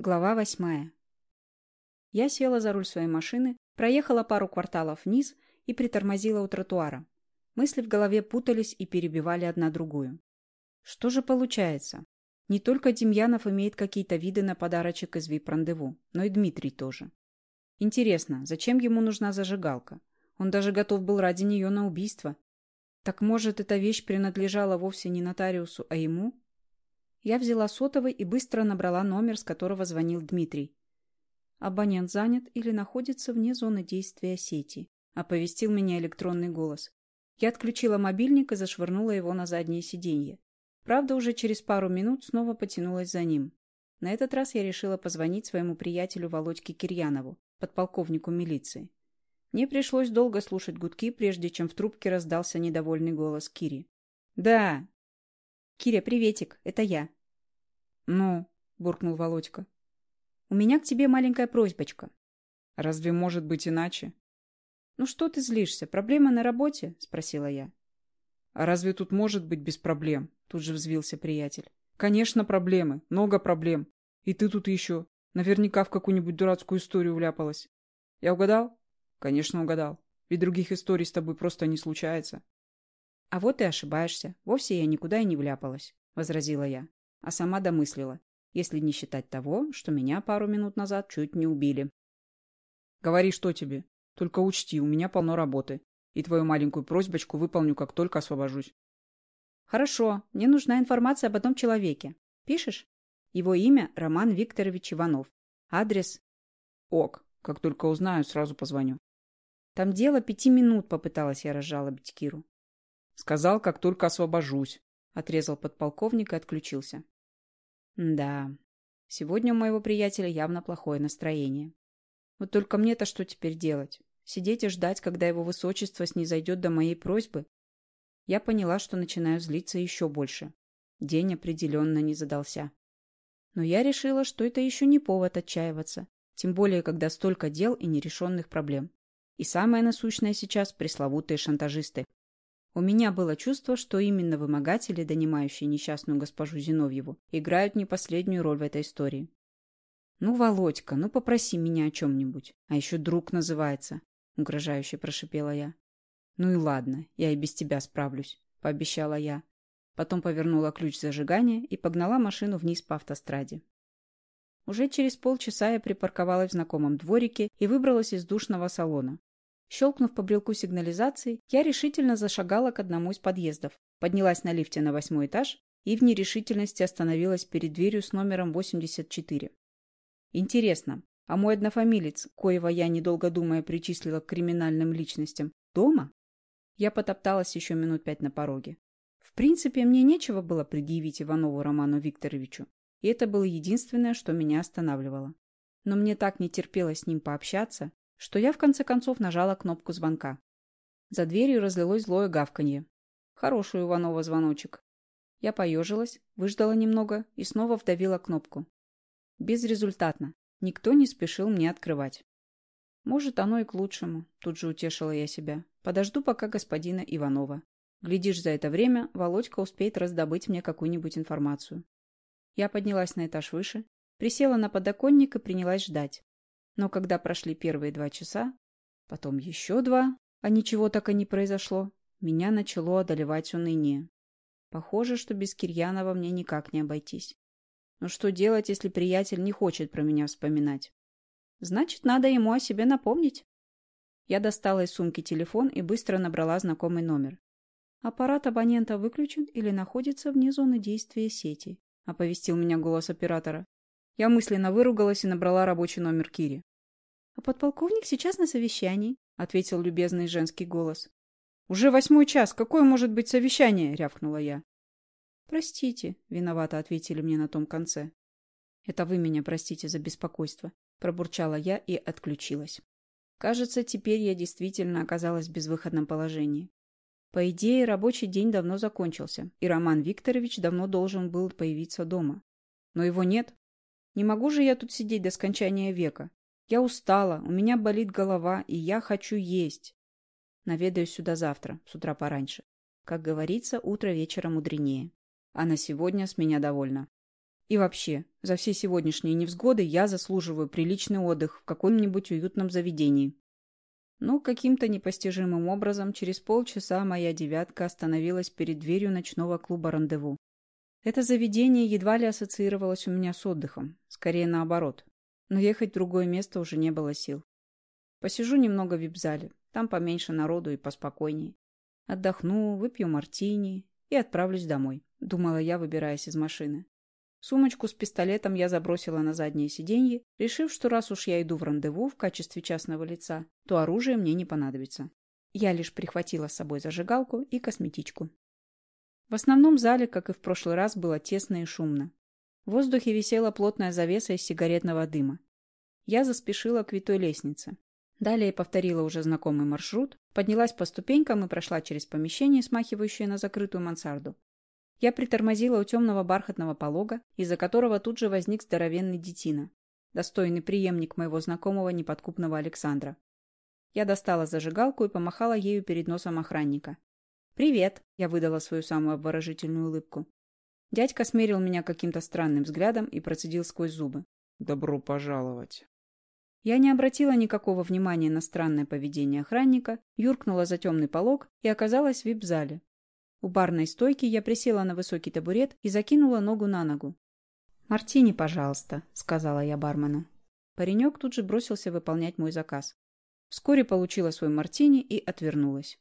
Глава восьмая. Я села за руль своей машины, проехала пару кварталов вниз и притормозила у тротуара. Мысли в голове путались и перебивали одна другую. Что же получается? Не только Демьянов имеет какие-то виды на подарочек из вип-рандеву, но и Дмитрий тоже. Интересно, зачем ему нужна зажигалка? Он даже готов был ради нее на убийство. Так может, эта вещь принадлежала вовсе не нотариусу, а ему? Я взяла сотовый и быстро набрала номер, с которого звонил Дмитрий. Абонент занят или находится вне зоны действия сети, оповестил меня электронный голос. Я отключила мобильник и зашвырнула его на заднее сиденье. Правда, уже через пару минут снова потянулась за ним. На этот раз я решила позвонить своему приятелю Володьке Кирьянову, подполковнику милиции. Мне пришлось долго слушать гудки, прежде чем в трубке раздался недовольный голос Кири. «Да!» «Киря, приветик, это я». «Ну?» — буркнул Володька. «У меня к тебе маленькая просьбочка». «Разве может быть иначе?» «Ну что ты злишься? Проблема на работе?» — спросила я. «А разве тут может быть без проблем?» — тут же взвился приятель. «Конечно, проблемы. Много проблем. И ты тут еще. Наверняка в какую-нибудь дурацкую историю вляпалась. Я угадал?» «Конечно, угадал. Ведь других историй с тобой просто не случается». «А вот и ошибаешься. Вовсе я никуда и не вляпалась», — возразила я. А сама домыслила, если не считать того, что меня пару минут назад чуть не убили. «Говори, что тебе. Только учти, у меня полно работы, и твою маленькую просьбочку выполню, как только освобожусь». «Хорошо. Мне нужна информация об этом человеке. Пишешь?» Его имя Роман Викторович Иванов. Адрес... Ок. Как только узнаю, сразу позвоню. Там дело пяти минут, попыталась я разжалобить Киру. Сказал, как только освобожусь. Отрезал подполковник и отключился. Да, сегодня у моего приятеля явно плохое настроение. Вот только мне-то что теперь делать? Сидеть и ждать, когда его высочество снизойдет до моей просьбы? Я поняла, что начинаю злиться еще больше. День определенно не задался. Но я решила, что это еще не повод отчаиваться, тем более, когда столько дел и нерешенных проблем. И самое насущное сейчас – пресловутые шантажисты. У меня было чувство, что именно вымогатели, донимающие несчастную госпожу Зиновьеву, играют не последнюю роль в этой истории. «Ну, Володька, ну попроси меня о чем-нибудь. А еще друг называется», — угрожающе прошипела я. «Ну и ладно, я и без тебя справлюсь», — пообещала я. Потом повернула ключ зажигания и погнала машину вниз по автостраде. Уже через полчаса я припарковалась в знакомом дворике и выбралась из душного салона. Щелкнув по брелку сигнализации, я решительно зашагала к одному из подъездов, поднялась на лифте на восьмой этаж и в нерешительности остановилась перед дверью с номером 84. Интересно, а мой однофамилец, коего я, недолго думая, причислила к криминальным личностям, дома? Я потопталась еще минут пять на пороге. В принципе, мне нечего было предъявить Иванову Роману Викторовичу, и это было единственное, что меня останавливало. Но мне так не терпелось с ним пообщаться, что я в конце концов нажала кнопку звонка. За дверью разлилось злое гавканье. Хороший у Иванова звоночек. Я поежилась, выждала немного и снова вдавила кнопку. Безрезультатно. Никто не спешил мне открывать. Может, оно и к лучшему, тут же утешила я себя. Подожду пока господина Иванова. Глядишь, за это время Володька успеет раздобыть мне какую-нибудь информацию. Я поднялась на этаж выше, присела на подоконник и принялась ждать. Но когда прошли первые два часа, потом еще два, а ничего так и не произошло, меня начало одолевать уныние. Похоже, что без Кирьянова мне никак не обойтись. Но что делать, если приятель не хочет про меня вспоминать? Значит, надо ему о себе напомнить. Я достала из сумки телефон и быстро набрала знакомый номер. Аппарат абонента выключен или находится вне зоны действия сети, оповестил меня голос оператора. Я мысленно выругалась и набрала рабочий номер Кири. «А подполковник сейчас на совещании», — ответил любезный женский голос. «Уже восьмой час. Какое может быть совещание?» — рявкнула я. «Простите», — виновато ответили мне на том конце. «Это вы меня простите за беспокойство», — пробурчала я и отключилась. Кажется, теперь я действительно оказалась в безвыходном положении. По идее, рабочий день давно закончился, и Роман Викторович давно должен был появиться дома. Но его нет. Не могу же я тут сидеть до скончания века. Я устала, у меня болит голова, и я хочу есть. Наведаюсь сюда завтра, с утра пораньше. Как говорится, утро вечера мудренее. А на сегодня с меня довольно. И вообще, за все сегодняшние невзгоды я заслуживаю приличный отдых в каком-нибудь уютном заведении. Ну, каким-то непостижимым образом через полчаса моя девятка остановилась перед дверью ночного клуба «Рандеву». Это заведение едва ли ассоциировалось у меня с отдыхом, скорее наоборот. Но ехать в другое место уже не было сил. Посижу немного в вип-зале, там поменьше народу и поспокойнее. Отдохну, выпью мартини и отправлюсь домой, думала я, выбираясь из машины. Сумочку с пистолетом я забросила на заднее сиденье, решив, что раз уж я иду в рандеву в качестве частного лица, то оружие мне не понадобится. Я лишь прихватила с собой зажигалку и косметичку. В основном зале, как и в прошлый раз, было тесно и шумно. В воздухе висела плотная завеса из сигаретного дыма. Я заспешила к витой лестнице. Далее повторила уже знакомый маршрут, поднялась по ступенькам и прошла через помещение, смахивающее на закрытую мансарду. Я притормозила у темного бархатного полога, из-за которого тут же возник здоровенный детина, достойный преемник моего знакомого неподкупного Александра. Я достала зажигалку и помахала ею перед носом охранника. «Привет!» – я выдала свою самую обворожительную улыбку. Дядька смерил меня каким-то странным взглядом и процедил сквозь зубы. «Добро пожаловать!» Я не обратила никакого внимания на странное поведение охранника, юркнула за темный полог и оказалась в вип-зале, у барной стойки я присела на высокий табурет и закинула ногу на ногу. «Мартини, пожалуйста», — сказала я бармену. Паренек тут же бросился выполнять мой заказ. Вскоре получила свой мартини и отвернулась.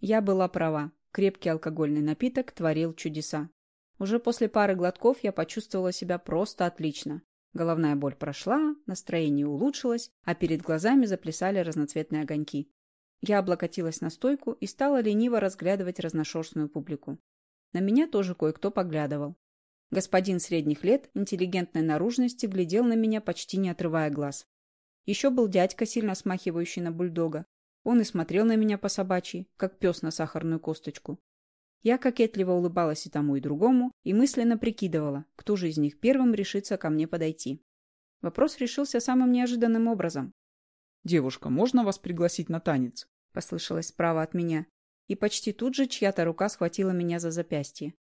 Я была права. Крепкий алкогольный напиток творил чудеса. Уже после пары глотков я почувствовала себя просто отлично. Головная боль прошла, настроение улучшилось, а перед глазами заплясали разноцветные огоньки. Я облокотилась на стойку и стала лениво разглядывать разношерстную публику. На меня тоже кое-кто поглядывал. Господин средних лет, интеллигентной наружности, глядел на меня, почти не отрывая глаз. Еще был дядька, сильно смахивающий на бульдога. Он и смотрел на меня по собачьи, как пес на сахарную косточку. Я кокетливо улыбалась и тому, и другому, и мысленно прикидывала, кто же из них первым решится ко мне подойти. Вопрос решился самым неожиданным образом. «Девушка, можно вас пригласить на танец?» — послышалось справа от меня. И почти тут же чья-то рука схватила меня за запястье.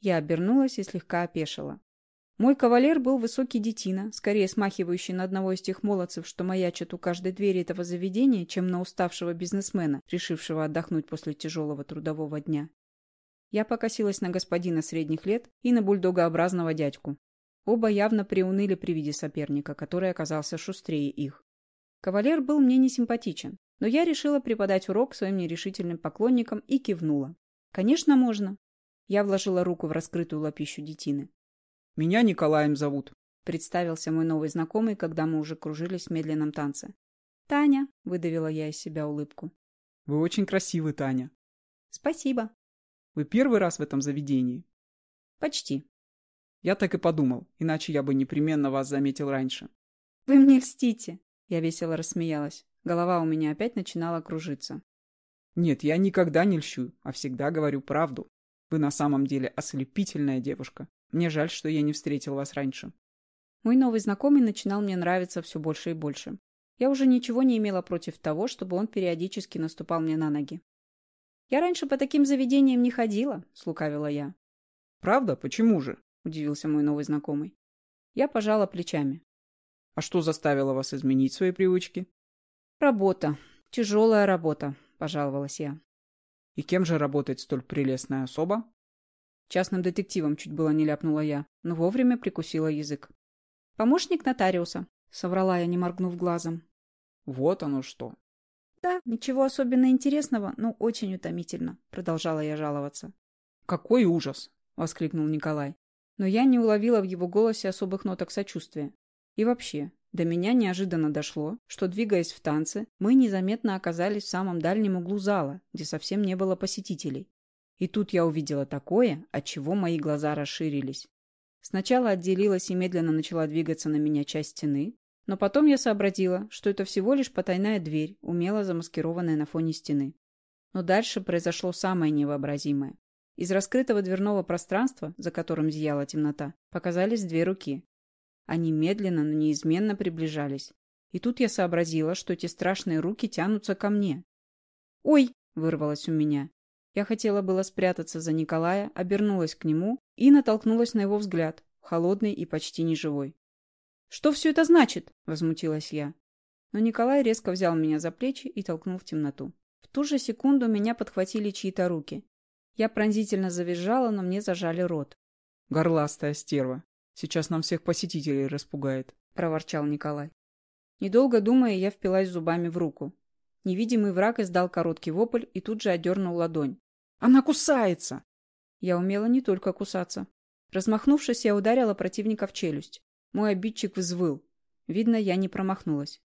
Я обернулась и слегка опешила. Мой кавалер был высокий детина, скорее смахивающий на одного из тех молодцев, что маячат у каждой двери этого заведения, чем на уставшего бизнесмена, решившего отдохнуть после тяжелого трудового дня. Я покосилась на господина средних лет и на бульдогообразного дядьку. Оба явно приуныли при виде соперника, который оказался шустрее их. Кавалер был мне не симпатичен, но я решила преподать урок своим нерешительным поклонникам и кивнула. Конечно, можно. Я вложила руку в раскрытую лапищу детины. «Меня Николаем зовут», — представился мой новый знакомый, когда мы уже кружились в медленном танце. «Таня», — выдавила я из себя улыбку. «Вы очень красивы, Таня». «Спасибо». «Вы первый раз в этом заведении?» «Почти». «Я так и подумал, иначе я бы непременно вас заметил раньше». «Вы мне льстите», я весело рассмеялась. Голова у меня опять начинала кружиться. «Нет, я никогда не льщу, а всегда говорю правду. Вы на самом деле ослепительная девушка. Мне жаль, что я не встретил вас раньше». Мой новый знакомый начинал мне нравиться все больше и больше. Я уже ничего не имела против того, чтобы он периодически наступал мне на ноги. «Я раньше по таким заведениям не ходила», — слукавила я. «Правда? Почему же?» — удивился мой новый знакомый. Я пожала плечами. А что заставило вас изменить свои привычки? Работа. Тяжелая работа, пожаловалась я. И кем же работает столь прелестная особа? Частным детективом чуть было не ляпнула я, но вовремя прикусила язык. Помощник нотариуса, соврала я, не моргнув глазом. Вот оно что. Да, ничего особенно интересного, но очень утомительно, продолжала я жаловаться. Какой ужас! воскликнул Николай. Но я не уловила в его голосе особых ноток сочувствия. И вообще, до меня неожиданно дошло, что, двигаясь в танце, мы незаметно оказались в самом дальнем углу зала, где совсем не было посетителей. И тут я увидела такое, от чего мои глаза расширились. Сначала отделилась и медленно начала двигаться на меня часть стены, но потом я сообразила, что это всего лишь потайная дверь, умело замаскированная на фоне стены. Но дальше произошло самое невообразимое. Из раскрытого дверного пространства, за которым зияла темнота, показались две руки, они медленно, но неизменно приближались. И тут я сообразила, что эти страшные руки тянутся ко мне. «Ой!» — вырвалось у меня. Я хотела было спрятаться за Николая, обернулась к нему и натолкнулась на его взгляд. холодный и почти неживой. «Что все это значит?» – возмутилась я. Но Николай резко взял меня за плечи и толкнул в темноту. В ту же секунду меня подхватили чьи-то руки. Я пронзительно завизжала, но мне зажали рот. «Горластая стерва. Сейчас нам всех посетителей распугает», – проворчал Николай. Недолго думая, я впилась зубами в руку. Невидимый враг издал короткий вопль и тут же отдернул ладонь. «Она кусается!» Я умела не только кусаться. Размахнувшись, я ударила противника в челюсть. Мой обидчик взвыл. Видно, я не промахнулась.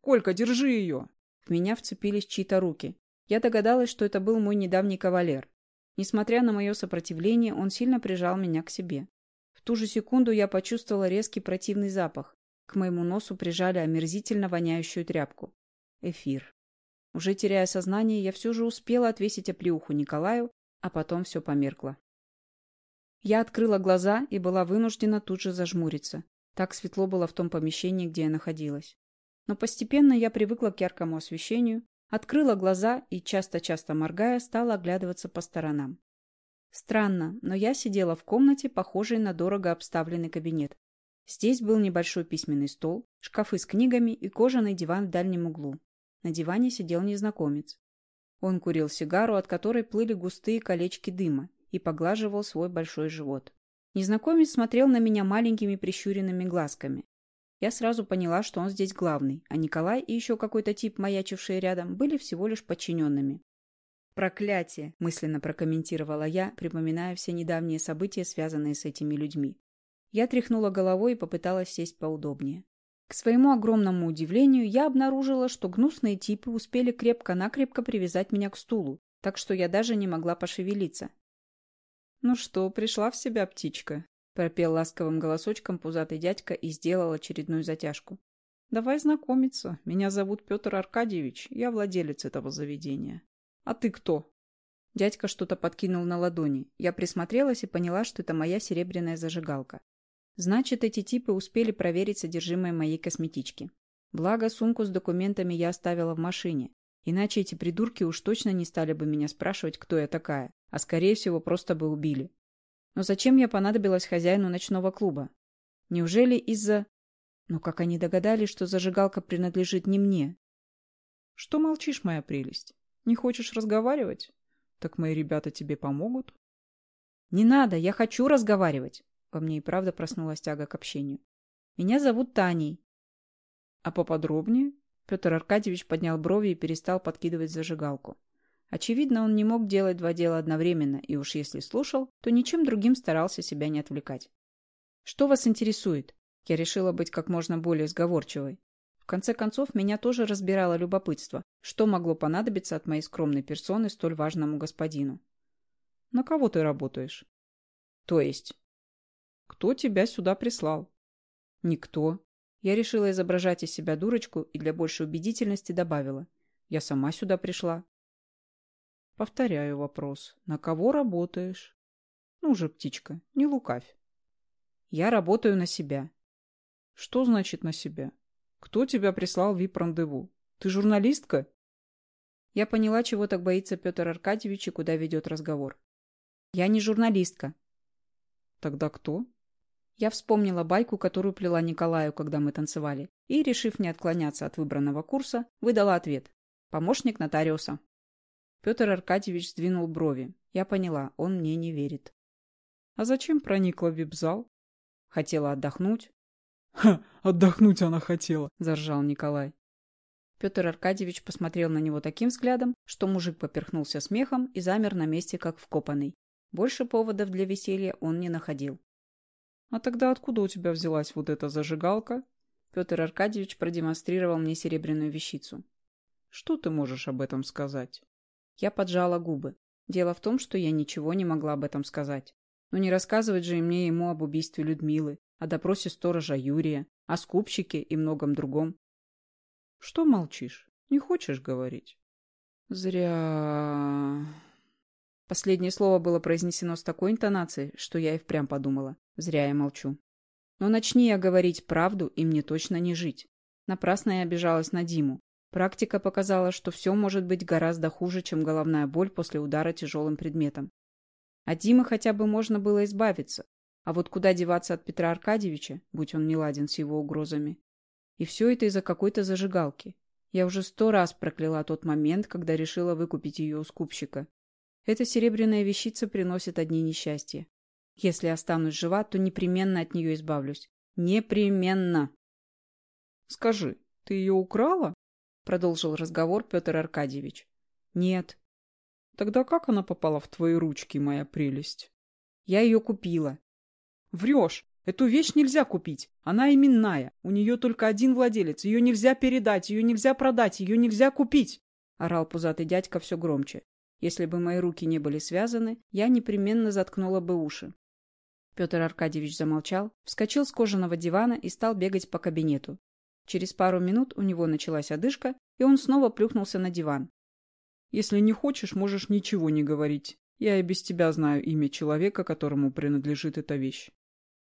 «Колька, держи ее!» В меня вцепились чьи-то руки. Я догадалась, что это был мой недавний кавалер. Несмотря на мое сопротивление, он сильно прижал меня к себе. В ту же секунду я почувствовала резкий противный запах. К моему носу прижали омерзительно воняющую тряпку. Эфир. Уже теряя сознание, я все же успела отвесить оплеуху Николаю, а потом все померкло. Я открыла глаза и была вынуждена тут же зажмуриться. Так светло было в том помещении, где я находилась. Но постепенно я привыкла к яркому освещению, открыла глаза и, часто-часто моргая, стала оглядываться по сторонам. Странно, но я сидела в комнате, похожей на дорого обставленный кабинет. Здесь был небольшой письменный стол, шкафы с книгами и кожаный диван в дальнем углу. На диване сидел незнакомец. Он курил сигару, от которой плыли густые колечки дыма, и поглаживал свой большой живот. Незнакомец смотрел на меня маленькими прищуренными глазками. Я сразу поняла, что он здесь главный, а Николай и еще какой-то тип, маячившие рядом, были всего лишь подчиненными. «Проклятие!» – мысленно прокомментировала я, припоминая все недавние события, связанные с этими людьми. Я тряхнула головой и попыталась сесть поудобнее. К своему огромному удивлению, я обнаружила, что гнусные типы успели крепко-накрепко привязать меня к стулу, так что я даже не могла пошевелиться. «Ну что, пришла в себя птичка?» — пропел ласковым голосочком пузатый дядька и сделал очередную затяжку. «Давай знакомиться. Меня зовут Петр Аркадьевич, я владелец этого заведения. А ты кто?» Дядька что-то подкинул на ладони. Я присмотрелась и поняла, что это моя серебряная зажигалка. Значит, эти типы успели проверить содержимое моей косметички. Благо, сумку с документами я оставила в машине. Иначе эти придурки уж точно не стали бы меня спрашивать, кто я такая а скорее всего просто бы убили. Но зачем я понадобилась хозяину ночного клуба? Неужели из-за... Но как они догадались, что зажигалка принадлежит не мне? Что молчишь, моя прелесть? Не хочешь разговаривать? Так мои ребята тебе помогут? Не надо, я хочу разговаривать. Во мне и правда проснулась тяга к общению. Меня зовут Таней. А поподробнее? Петр Аркадьевич поднял брови и перестал подкидывать зажигалку. Очевидно, он не мог делать два дела одновременно, и уж если слушал, то ничем другим старался себя не отвлекать. «Что вас интересует?» Я решила быть как можно более сговорчивой. В конце концов, меня тоже разбирало любопытство, что могло понадобиться от моей скромной персоны столь важному господину. «На кого ты работаешь?» «То есть?» «Кто тебя сюда прислал?» «Никто». Я решила изображать из себя дурочку и для большей убедительности добавила. «Я сама сюда пришла. Повторяю вопрос. На кого работаешь? Ну же, птичка, не лукавь. Я работаю на себя. Что значит на себя? Кто тебя прислал в вип-рандеву? Ты журналистка? Я поняла, чего так боится Петр Аркадьевич и куда ведет разговор. Я не журналистка. Тогда кто? Я вспомнила байку, которую плела Николаю, когда мы танцевали, и, решив не отклоняться от выбранного курса, выдала ответ. Помощник нотариуса. Петр Аркадьевич сдвинул брови. Я поняла, он мне не верит. А зачем проникла в вип-зал? Хотела отдохнуть. Ха, отдохнуть она хотела, заржал Николай. Петр Аркадьевич посмотрел на него таким взглядом, что мужик поперхнулся смехом и замер на месте, как вкопанный. Больше поводов для веселья он не находил. «А тогда откуда у тебя взялась вот эта зажигалка?» Петр Аркадьевич продемонстрировал мне серебряную вещицу. «Что ты можешь об этом сказать?» Я поджала губы. Дело в том, что я ничего не могла об этом сказать. Но не рассказывать же и мне ему об убийстве Людмилы, о допросе сторожа Юрия, о скупщике и многом другом. Что молчишь? Не хочешь говорить? Зря... Последнее слово было произнесено с такой интонацией, что я и впрямь подумала. Зря я молчу. Но начни я говорить правду, и мне точно не жить. Напрасно я обижалась на Диму. Практика показала, что все может быть гораздо хуже, чем головная боль после удара тяжелым предметом. От Димы хотя бы можно было избавиться. А вот куда деваться от Петра Аркадьевича, будь он не ладен с его угрозами? И все это из-за какой-то зажигалки. Я уже сто раз прокляла тот момент, когда решила выкупить ее у скупщика. Эта серебряная вещица приносит одни несчастья. Если останусь жива, то непременно от нее избавлюсь. Непременно. — Скажи, ты ее украла? — продолжил разговор Петр Аркадьевич. — Нет. — Тогда как она попала в твои ручки, моя прелесть? — Я ее купила. — Врешь. Эту вещь нельзя купить. Она именная. У нее только один владелец. Ее нельзя передать, ее нельзя продать, ее нельзя купить. Орал пузатый дядька все громче. Если бы мои руки не были связаны, я непременно заткнула бы уши. Петр Аркадьевич замолчал, вскочил с кожаного дивана и стал бегать по кабинету. Через пару минут у него началась одышка, и он снова плюхнулся на диван. «Если не хочешь, можешь ничего не говорить. Я и без тебя знаю имя человека, которому принадлежит эта вещь.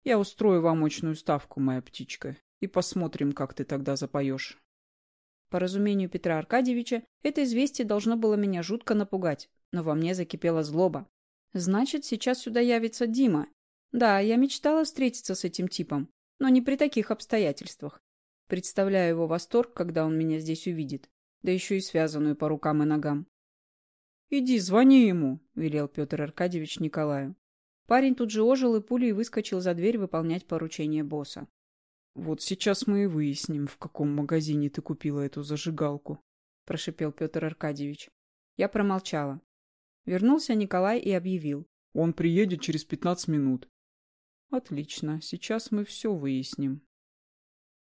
Я устрою вам очную ставку, моя птичка, и посмотрим, как ты тогда запоешь». По разумению Петра Аркадьевича, это известие должно было меня жутко напугать, но во мне закипела злоба. Значит, сейчас сюда явится Дима. Да, я мечтала встретиться с этим типом, но не при таких обстоятельствах. Представляю его восторг, когда он меня здесь увидит, да еще и связанную по рукам и ногам. «Иди, звони ему», — велел Петр Аркадьевич Николаю. Парень тут же ожил и пулей выскочил за дверь выполнять поручение босса. «Вот сейчас мы и выясним, в каком магазине ты купила эту зажигалку», — прошипел Петр Аркадьевич. Я промолчала. Вернулся Николай и объявил. «Он приедет через пятнадцать минут». «Отлично, сейчас мы все выясним».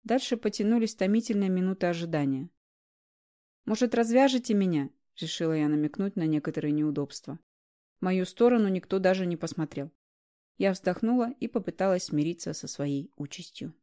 Дальше потянулись томительные минуты ожидания. «Может, развяжете меня?» — решила я намекнуть на некоторые неудобства. В мою сторону никто даже не посмотрел. Я вздохнула и попыталась смириться со своей участью.